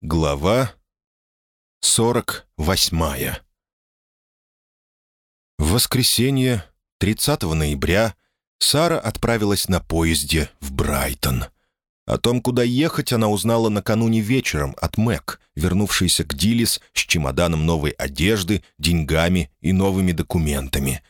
Глава 48 В воскресенье, 30 ноября, Сара отправилась на поезде в Брайтон. О том, куда ехать, она узнала накануне вечером от Мэг, вернувшейся к Дилис с чемоданом новой одежды, деньгами и новыми документами.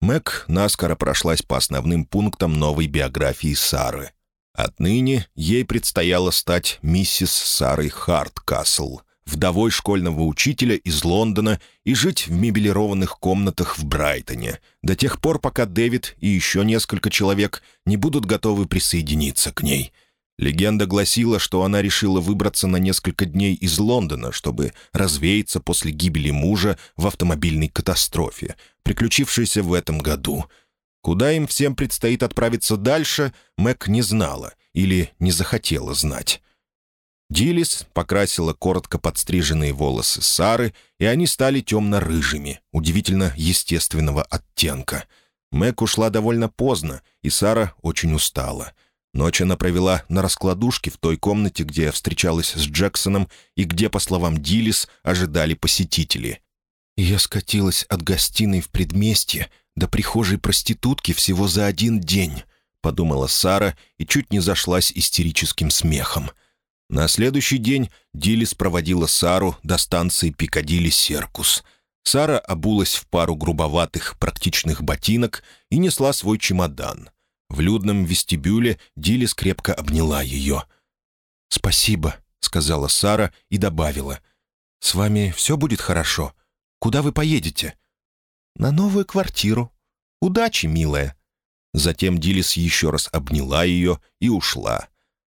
Мэг наскоро прошлась по основным пунктам новой биографии Сары — Отныне ей предстояло стать миссис Сарой Харткасл, вдовой школьного учителя из Лондона и жить в мебелированных комнатах в Брайтоне, до тех пор, пока Дэвид и еще несколько человек не будут готовы присоединиться к ней. Легенда гласила, что она решила выбраться на несколько дней из Лондона, чтобы развеяться после гибели мужа в автомобильной катастрофе, приключившейся в этом году — Куда им всем предстоит отправиться дальше, Мэг не знала или не захотела знать. Дилис покрасила коротко подстриженные волосы Сары, и они стали темно-рыжими, удивительно естественного оттенка. Мэг ушла довольно поздно, и Сара очень устала. Ночь она провела на раскладушке в той комнате, где встречалась с Джексоном и где, по словам Дилис, ожидали посетители. «Я скатилась от гостиной в предместье до прихожей проститутки всего за один день», — подумала Сара и чуть не зашлась истерическим смехом. На следующий день Дилис проводила Сару до станции Пикадилли Серкус. Сара обулась в пару грубоватых практичных ботинок и несла свой чемодан. В людном вестибюле Дилис крепко обняла ее. «Спасибо», — сказала Сара и добавила. «С вами все будет хорошо? Куда вы поедете?» «На новую квартиру. Удачи, милая». Затем Дилис еще раз обняла ее и ушла.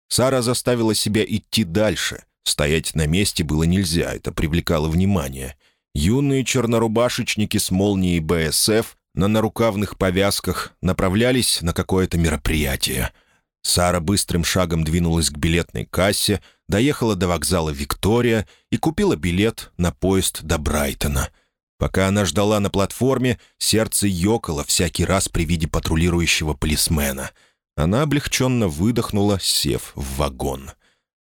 Сара заставила себя идти дальше. Стоять на месте было нельзя, это привлекало внимание. Юные чернорубашечники с молнией БСФ на нарукавных повязках направлялись на какое-то мероприятие. Сара быстрым шагом двинулась к билетной кассе, доехала до вокзала «Виктория» и купила билет на поезд до Брайтона — Пока она ждала на платформе, сердце ёкало всякий раз при виде патрулирующего полисмена. Она облегченно выдохнула, сев в вагон.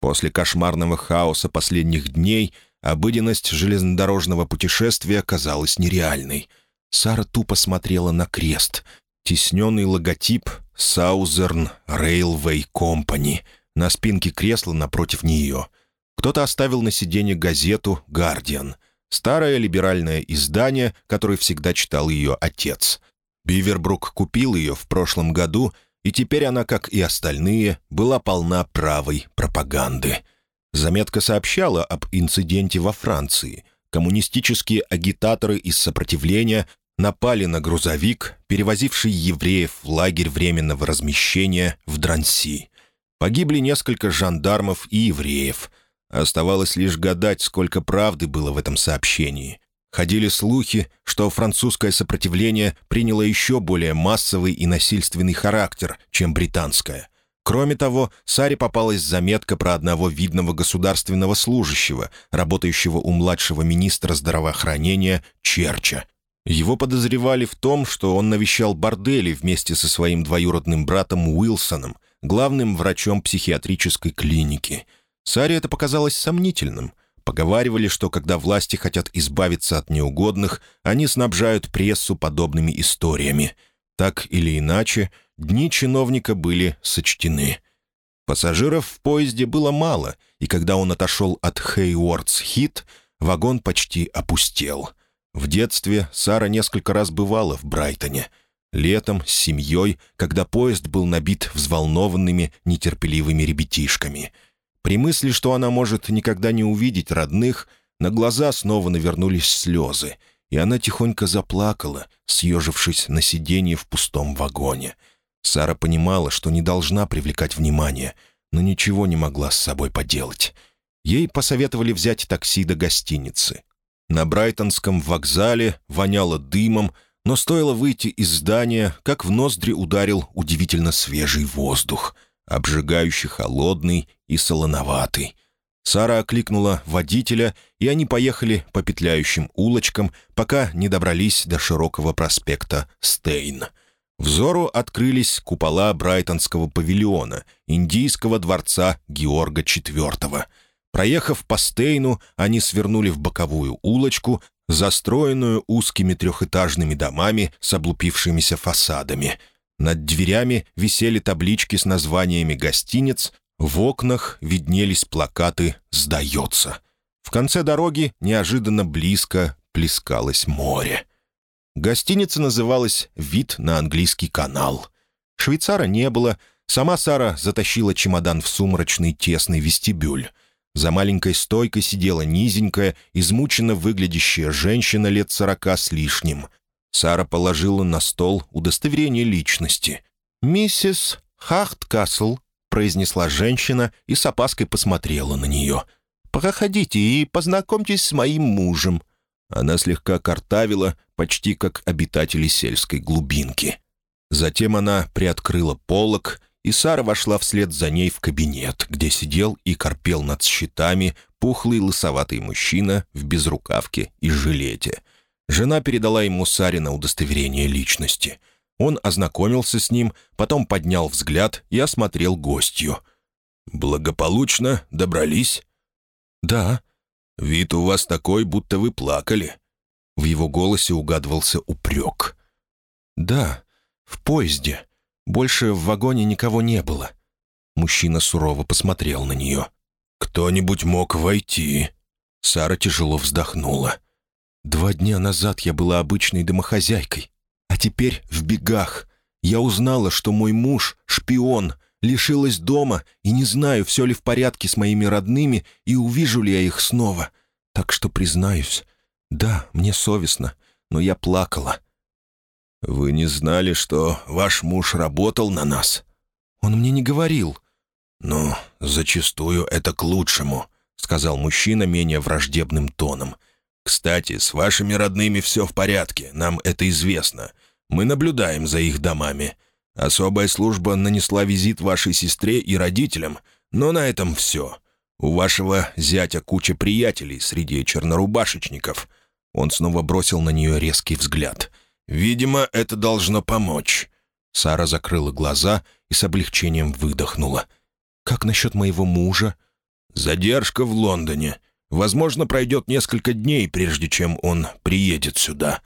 После кошмарного хаоса последних дней обыденность железнодорожного путешествия казалась нереальной. Сара тупо смотрела на крест. Тесненный логотип «Southern Railway Company» на спинке кресла напротив нее. Кто-то оставил на сиденье газету «Гардиан». Старое либеральное издание, которое всегда читал ее отец. Бивербрук купил ее в прошлом году, и теперь она, как и остальные, была полна правой пропаганды. Заметка сообщала об инциденте во Франции. Коммунистические агитаторы из сопротивления напали на грузовик, перевозивший евреев в лагерь временного размещения в Дранси. Погибли несколько жандармов и евреев – Оставалось лишь гадать, сколько правды было в этом сообщении. Ходили слухи, что французское сопротивление приняло еще более массовый и насильственный характер, чем британское. Кроме того, Саре попалась заметка про одного видного государственного служащего, работающего у младшего министра здравоохранения Черча. Его подозревали в том, что он навещал бордели вместе со своим двоюродным братом Уилсоном, главным врачом психиатрической клиники – Саре это показалось сомнительным. Поговаривали, что когда власти хотят избавиться от неугодных, они снабжают прессу подобными историями. Так или иначе, дни чиновника были сочтены. Пассажиров в поезде было мало, и когда он отошел от Хейвордс-Хит, вагон почти опустел. В детстве Сара несколько раз бывала в Брайтоне. Летом, с семьей, когда поезд был набит взволнованными, нетерпеливыми ребятишками — при мысли, что она может никогда не увидеть родных, на глаза снова навернулись слезы, и она тихонько заплакала, съежившись на сиденье в пустом вагоне. Сара понимала, что не должна привлекать внимание, но ничего не могла с собой поделать. Ей посоветовали взять такси до гостиницы. На Брайтонском вокзале воняло дымом, но стоило выйти из здания, как в ноздри ударил удивительно свежий воздух — обжигающий холодный и солоноватый. Сара окликнула водителя, и они поехали по петляющим улочкам, пока не добрались до широкого проспекта Стейн. Взору открылись купола Брайтонского павильона, индийского дворца Георга IV. Проехав по Стейну, они свернули в боковую улочку, застроенную узкими трехэтажными домами с облупившимися фасадами. Над дверями висели таблички с названиями гостиниц, в окнах виднелись плакаты «Сдается». В конце дороги неожиданно близко плескалось море. Гостиница называлась «Вид на английский канал». Швейцара не было, сама Сара затащила чемодан в сумрачный тесный вестибюль. За маленькой стойкой сидела низенькая, измученно выглядящая женщина лет сорока с лишним. Сара положила на стол удостоверение личности. «Миссис Хахткасл», — произнесла женщина и с опаской посмотрела на нее. «Проходите и познакомьтесь с моим мужем». Она слегка картавила, почти как обитатели сельской глубинки. Затем она приоткрыла полог, и Сара вошла вслед за ней в кабинет, где сидел и корпел над счетами пухлый лысоватый мужчина в безрукавке и жилете. Жена передала ему Сарина удостоверение личности. Он ознакомился с ним, потом поднял взгляд и осмотрел гостью. «Благополучно добрались?» «Да», «Вид у вас такой, будто вы плакали». В его голосе угадывался упрек. «Да, в поезде. Больше в вагоне никого не было». Мужчина сурово посмотрел на нее. «Кто-нибудь мог войти?» Сара тяжело вздохнула. «Два дня назад я была обычной домохозяйкой, а теперь в бегах. Я узнала, что мой муж — шпион, лишилась дома и не знаю, все ли в порядке с моими родными и увижу ли я их снова. Так что признаюсь, да, мне совестно, но я плакала». «Вы не знали, что ваш муж работал на нас?» «Он мне не говорил». «Ну, зачастую это к лучшему», — сказал мужчина менее враждебным тоном. «Кстати, с вашими родными все в порядке, нам это известно. Мы наблюдаем за их домами. Особая служба нанесла визит вашей сестре и родителям, но на этом все. У вашего зятя куча приятелей среди чернорубашечников». Он снова бросил на нее резкий взгляд. «Видимо, это должно помочь». Сара закрыла глаза и с облегчением выдохнула. «Как насчет моего мужа?» «Задержка в Лондоне. Возможно, пройдет несколько дней, прежде чем он приедет сюда».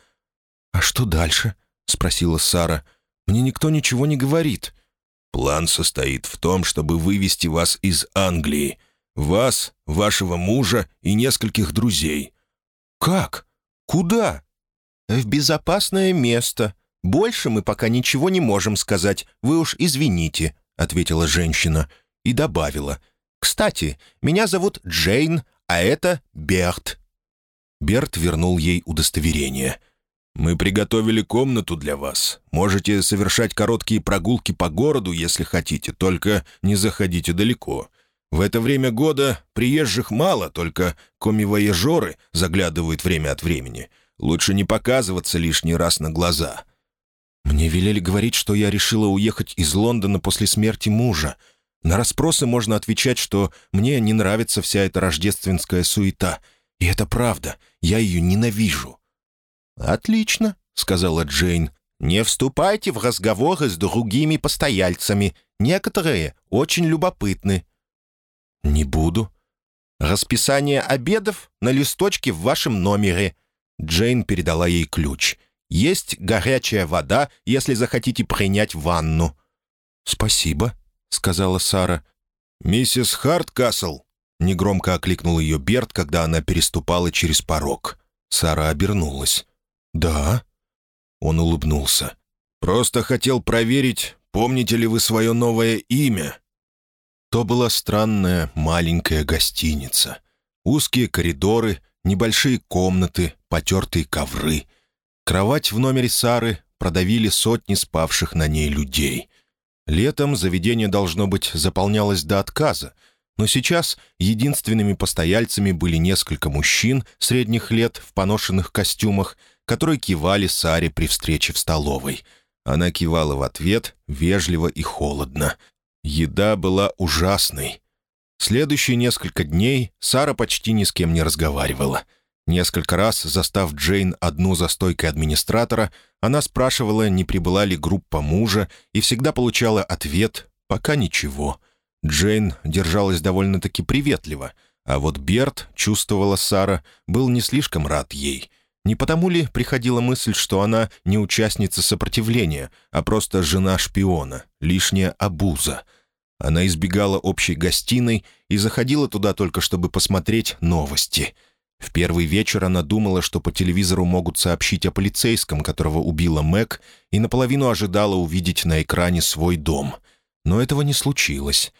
«А что дальше?» — спросила Сара. Мне никто ничего не говорит». «План состоит в том, чтобы вывести вас из Англии. Вас, вашего мужа и нескольких друзей». «Как? Куда?» «В безопасное место. Больше мы пока ничего не можем сказать. Вы уж извините», — ответила женщина и добавила. «Кстати, меня зовут Джейн, а это Берт». Берт вернул ей удостоверение — «Мы приготовили комнату для вас. Можете совершать короткие прогулки по городу, если хотите, только не заходите далеко. В это время года приезжих мало, только коми-вояжеры заглядывают время от времени. Лучше не показываться лишний раз на глаза». «Мне велели говорить, что я решила уехать из Лондона после смерти мужа. На расспросы можно отвечать, что мне не нравится вся эта рождественская суета. И это правда, я ее ненавижу». «Отлично», — сказала Джейн. «Не вступайте в разговоры с другими постояльцами. Некоторые очень любопытны». «Не буду». «Расписание обедов на листочке в вашем номере». Джейн передала ей ключ. «Есть горячая вода, если захотите принять ванну». «Спасибо», — сказала Сара. «Миссис Харткасл», — негромко окликнул ее Берт, когда она переступала через порог. Сара обернулась. «Да». Он улыбнулся. «Просто хотел проверить, помните ли вы свое новое имя?» То была странная маленькая гостиница. Узкие коридоры, небольшие комнаты, потертые ковры. Кровать в номере Сары продавили сотни спавших на ней людей. Летом заведение, должно быть, заполнялось до отказа, но сейчас единственными постояльцами были несколько мужчин средних лет в поношенных костюмах которые кивали Саре при встрече в столовой. Она кивала в ответ, вежливо и холодно. Еда была ужасной. Следующие несколько дней Сара почти ни с кем не разговаривала. Несколько раз, застав Джейн одну за стойкой администратора, она спрашивала, не прибыла ли группа мужа, и всегда получала ответ «пока ничего». Джейн держалась довольно-таки приветливо — А вот Берт, чувствовала Сара, был не слишком рад ей. Не потому ли приходила мысль, что она не участница сопротивления, а просто жена шпиона, лишняя обуза? Она избегала общей гостиной и заходила туда только, чтобы посмотреть новости. В первый вечер она думала, что по телевизору могут сообщить о полицейском, которого убила Мэг, и наполовину ожидала увидеть на экране свой дом. Но этого не случилось.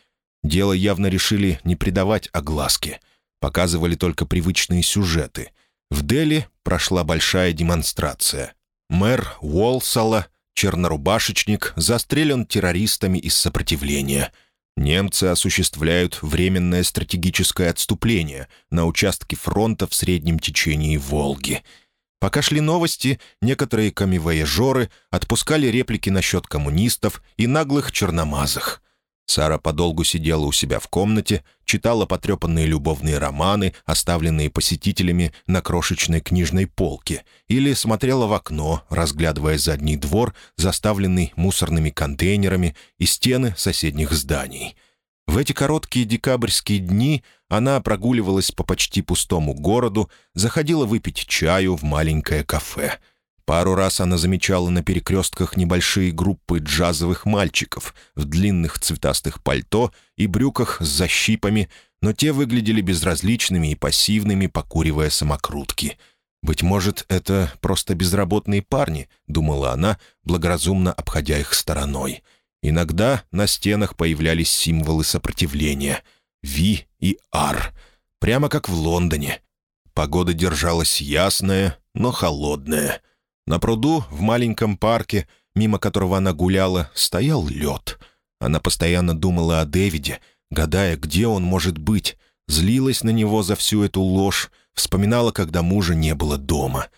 Дело явно решили не придавать огласке. Показывали только привычные сюжеты. В Дели прошла большая демонстрация. Мэр Уолсала, чернорубашечник, застрелен террористами из сопротивления. Немцы осуществляют временное стратегическое отступление на участке фронта в среднем течении Волги. Пока шли новости, некоторые камевояжеры отпускали реплики насчет коммунистов и наглых черномазых – Сара подолгу сидела у себя в комнате, читала потрепанные любовные романы, оставленные посетителями на крошечной книжной полке, или смотрела в окно, разглядывая задний двор, заставленный мусорными контейнерами и стены соседних зданий. В эти короткие декабрьские дни она прогуливалась по почти пустому городу, заходила выпить чаю в маленькое кафе — Пару раз она замечала на перекрестках небольшие группы джазовых мальчиков в длинных цветастых пальто и брюках с защипами, но те выглядели безразличными и пассивными, покуривая самокрутки. «Быть может, это просто безработные парни», — думала она, благоразумно обходя их стороной. Иногда на стенах появлялись символы сопротивления — «Ви» и «Ар», прямо как в Лондоне. Погода держалась ясная, но холодная — на пруду, в маленьком парке, мимо которого она гуляла, стоял лед. Она постоянно думала о Дэвиде, гадая, где он может быть, злилась на него за всю эту ложь, вспоминала, когда мужа не было дома.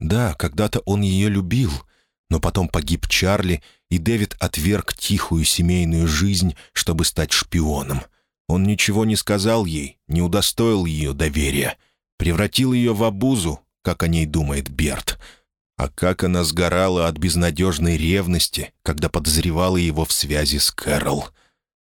Да, когда-то он ее любил, но потом погиб Чарли, и Дэвид отверг тихую семейную жизнь, чтобы стать шпионом. Он ничего не сказал ей, не удостоил ее доверия, превратил ее в обузу, как о ней думает Берт — а как она сгорала от безнадежной ревности, когда подозревала его в связи с Кэрол.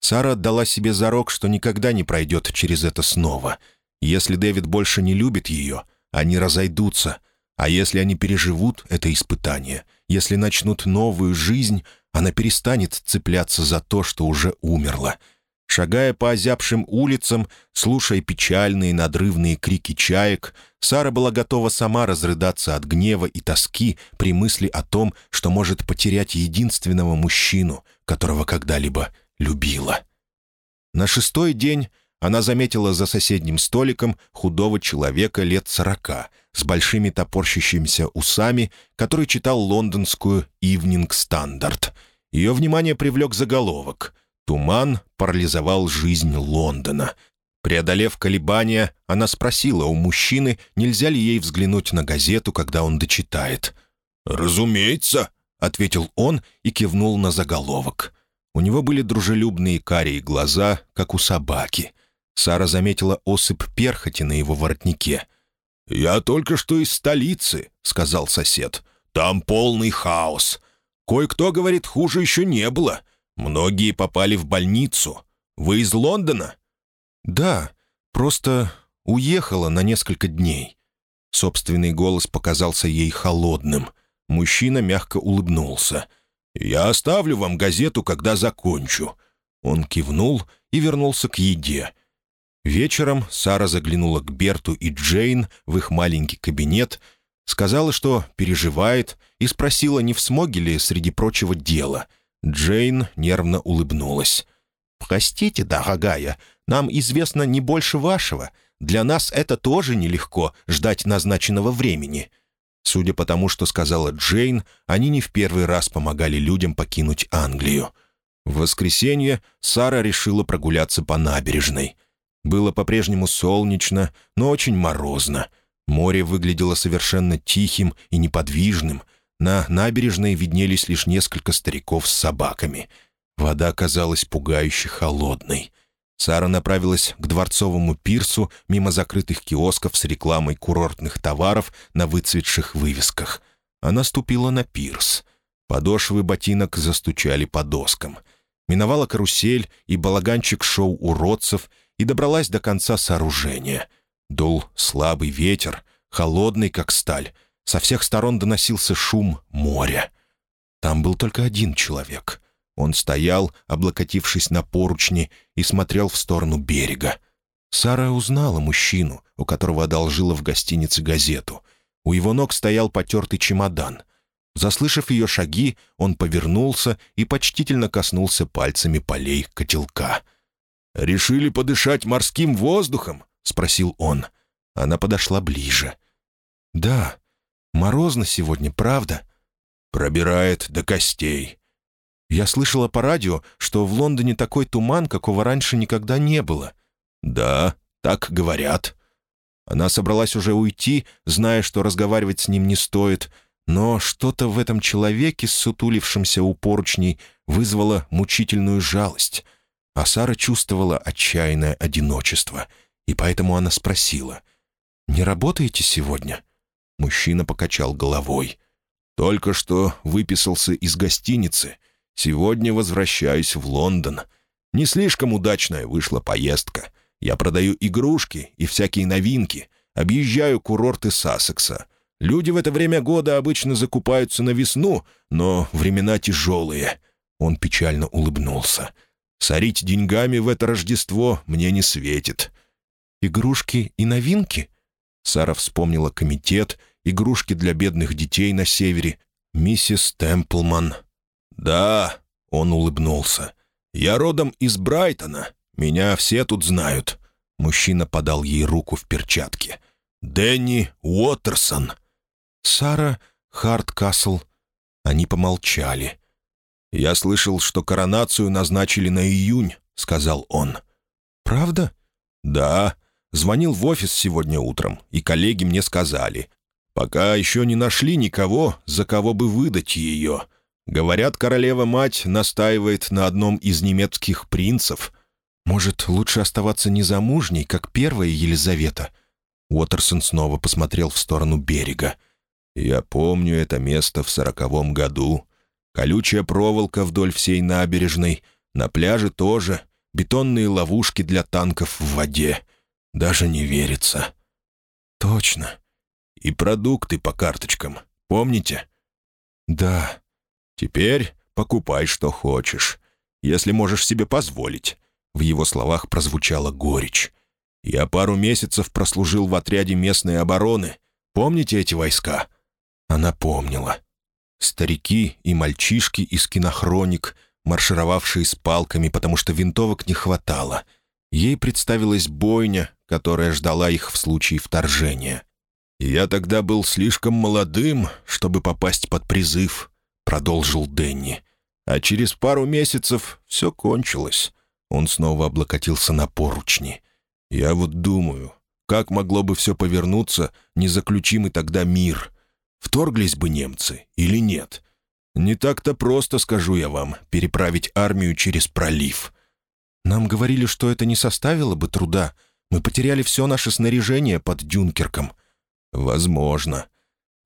Сара отдала себе зарок, что никогда не пройдет через это снова. Если Дэвид больше не любит ее, они разойдутся. А если они переживут это испытание, если начнут новую жизнь, она перестанет цепляться за то, что уже умерла — Шагая по озябшим улицам, слушая печальные надрывные крики чаек, Сара была готова сама разрыдаться от гнева и тоски при мысли о том, что может потерять единственного мужчину, которого когда-либо любила. На шестой день она заметила за соседним столиком худого человека лет сорока с большими топорщащимися усами, который читал лондонскую «Ивнинг Стандарт». Ее внимание привлек заголовок — Туман парализовал жизнь Лондона. Преодолев колебания, она спросила у мужчины, нельзя ли ей взглянуть на газету, когда он дочитает. «Разумеется», — ответил он и кивнул на заголовок. У него были дружелюбные карие глаза, как у собаки. Сара заметила осыпь перхоти на его воротнике. «Я только что из столицы», — сказал сосед. «Там полный хаос. Кое-кто говорит, хуже еще не было. Многие попали в больницу. Вы из Лондона?» «Да, просто уехала на несколько дней». Собственный голос показался ей холодным. Мужчина мягко улыбнулся. «Я оставлю вам газету, когда закончу». Он кивнул и вернулся к еде. Вечером Сара заглянула к Берту и Джейн в их маленький кабинет, сказала, что переживает, и спросила, не в смоге ли среди прочего дела — Джейн нервно улыбнулась. «Простите, дорогая, нам известно не больше вашего. Для нас это тоже нелегко — ждать назначенного времени». Судя по тому, что сказала Джейн, они не в первый раз помогали людям покинуть Англию. В воскресенье Сара решила прогуляться по набережной. Было по-прежнему солнечно, но очень морозно. Море выглядело совершенно тихим и неподвижным, на набережной виднелись лишь несколько стариков с собаками. Вода казалась пугающе холодной. Сара направилась к дворцовому пирсу мимо закрытых киосков с рекламой курортных товаров на выцветших вывесках. Она ступила на пирс. Подошвы ботинок застучали по доскам. Миновала карусель и балаганчик шоу уродцев и добралась до конца сооружения. Дул слабый ветер, холодный, как сталь. Со всех сторон доносился шум моря. Там был только один человек. Он стоял, облокотившись на поручни, и смотрел в сторону берега. Сара узнала мужчину, у которого одолжила в гостинице газету. У его ног стоял потертый чемодан. Заслышав ее шаги, он повернулся и почтительно коснулся пальцами полей котелка. «Решили подышать морским воздухом?» — спросил он. Она подошла ближе. «Да, морозно сегодня, правда?» «Пробирает до костей». «Я слышала по радио, что в Лондоне такой туман, какого раньше никогда не было». «Да, так говорят». Она собралась уже уйти, зная, что разговаривать с ним не стоит, но что-то в этом человеке, сутулившемся у поручней, вызвало мучительную жалость. А Сара чувствовала отчаянное одиночество, и поэтому она спросила, «Не работаете сегодня?» Мужчина покачал головой. «Только что выписался из гостиницы. Сегодня возвращаюсь в Лондон. Не слишком удачная вышла поездка. Я продаю игрушки и всякие новинки, объезжаю курорты Сассекса. Люди в это время года обычно закупаются на весну, но времена тяжелые». Он печально улыбнулся. «Сорить деньгами в это Рождество мне не светит». «Игрушки и новинки?» Сара вспомнила комитет, игрушки для бедных детей на севере, миссис Темплман. «Да», — он улыбнулся, — «я родом из Брайтона. Меня все тут знают». Мужчина подал ей руку в перчатке. «Дэнни Уотерсон». «Сара Харткасл». Они помолчали. «Я слышал, что коронацию назначили на июнь», — сказал он. «Правда?» «Да. Звонил в офис сегодня утром, и коллеги мне сказали. Пока еще не нашли никого, за кого бы выдать ее. Говорят, королева-мать настаивает на одном из немецких принцев — «Может, лучше оставаться незамужней, как первая Елизавета?» Уотерсон снова посмотрел в сторону берега. «Я помню это место в сороковом году. Колючая проволока вдоль всей набережной, на пляже тоже, бетонные ловушки для танков в воде. Даже не верится». «Точно. И продукты по карточкам. Помните?» «Да. Теперь покупай, что хочешь, если можешь себе позволить. В его словах прозвучала горечь. «Я пару месяцев прослужил в отряде местной обороны. Помните эти войска?» Она помнила. Старики и мальчишки из кинохроник, маршировавшие с палками, потому что винтовок не хватало. Ей представилась бойня, которая ждала их в случае вторжения. «Я тогда был слишком молодым, чтобы попасть под призыв», — продолжил Денни. «А через пару месяцев все кончилось. Он снова облокотился на поручни. «Я вот думаю, как могло бы все повернуться, не заключим тогда мир? Вторглись бы немцы или нет? Не так-то просто, скажу я вам, переправить армию через пролив. Нам говорили, что это не составило бы труда. Мы потеряли все наше снаряжение под Дюнкерком. Возможно.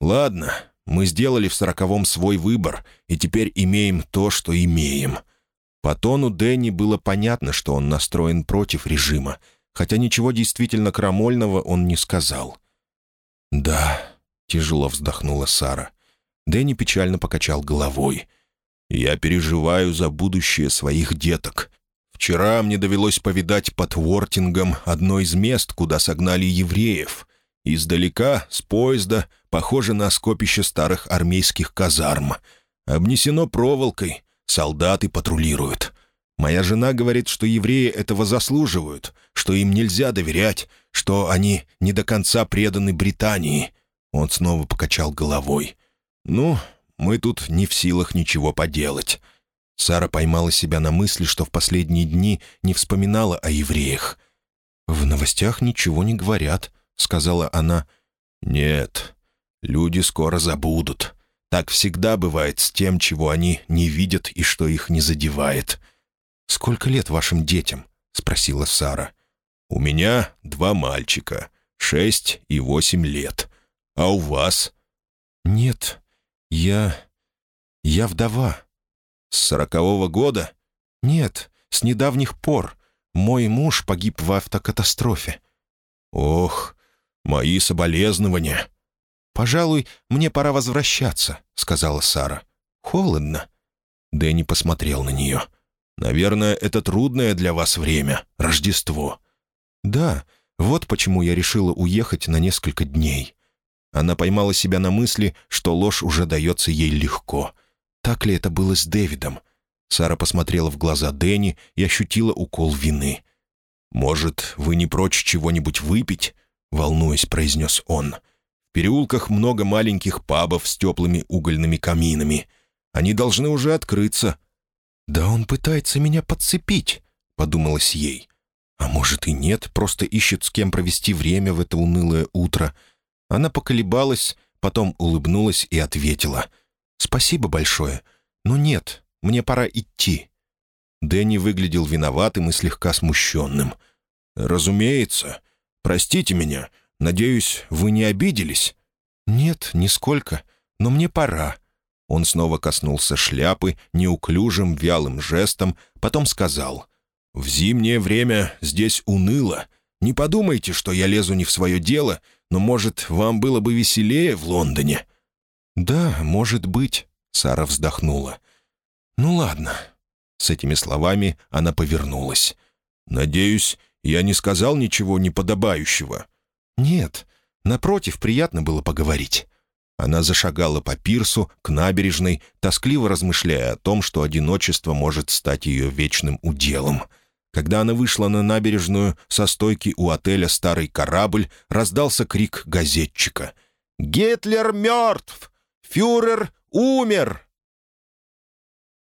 Ладно, мы сделали в сороковом свой выбор, и теперь имеем то, что имеем». По тону Дэнни было понятно, что он настроен против режима, хотя ничего действительно крамольного он не сказал. «Да», — тяжело вздохнула Сара. Дэнни печально покачал головой. «Я переживаю за будущее своих деток. Вчера мне довелось повидать под Вортингом одно из мест, куда согнали евреев. Издалека, с поезда, похоже на скопище старых армейских казарм. Обнесено проволокой, Солдаты патрулируют. Моя жена говорит, что евреи этого заслуживают, что им нельзя доверять, что они не до конца преданы Британии». Он снова покачал головой. «Ну, мы тут не в силах ничего поделать». Сара поймала себя на мысли, что в последние дни не вспоминала о евреях. «В новостях ничего не говорят», — сказала она. «Нет, люди скоро забудут. Так всегда бывает с тем, чего они не видят и что их не задевает. «Сколько лет вашим детям?» — спросила Сара. «У меня два мальчика, шесть и восемь лет. А у вас?» «Нет, я... я вдова». «С сорокового года?» «Нет, с недавних пор. Мой муж погиб в автокатастрофе». «Ох, мои соболезнования». «Пожалуй, мне пора возвращаться», — сказала Сара. «Холодно». Дэнни посмотрел на нее. «Наверное, это трудное для вас время, Рождество». «Да, вот почему я решила уехать на несколько дней». Она поймала себя на мысли, что ложь уже дается ей легко. Так ли это было с Дэвидом? Сара посмотрела в глаза Дэнни и ощутила укол вины. «Может, вы не прочь чего-нибудь выпить?» — волнуясь, произнес он. «В переулках много маленьких пабов с теплыми угольными каминами. Они должны уже открыться». «Да он пытается меня подцепить», — подумалось ей. «А может и нет, просто ищет с кем провести время в это унылое утро». Она поколебалась, потом улыбнулась и ответила. «Спасибо большое. Но нет, мне пора идти». Дэнни выглядел виноватым и слегка смущенным. «Разумеется. Простите меня. Надеюсь, вы не обиделись?» «Нет, нисколько. Но мне пора». Он снова коснулся шляпы неуклюжим вялым жестом, потом сказал. «В зимнее время здесь уныло. Не подумайте, что я лезу не в свое дело, но, может, вам было бы веселее в Лондоне?» «Да, может быть», — Сара вздохнула. «Ну ладно». С этими словами она повернулась. «Надеюсь, я не сказал ничего неподобающего?» «Нет. Напротив, приятно было поговорить». Она зашагала по пирсу, к набережной, тоскливо размышляя о том, что одиночество может стать ее вечным уделом — когда она вышла на набережную, со стойки у отеля «Старый корабль» раздался крик газетчика. «Гитлер мертв! Фюрер умер!»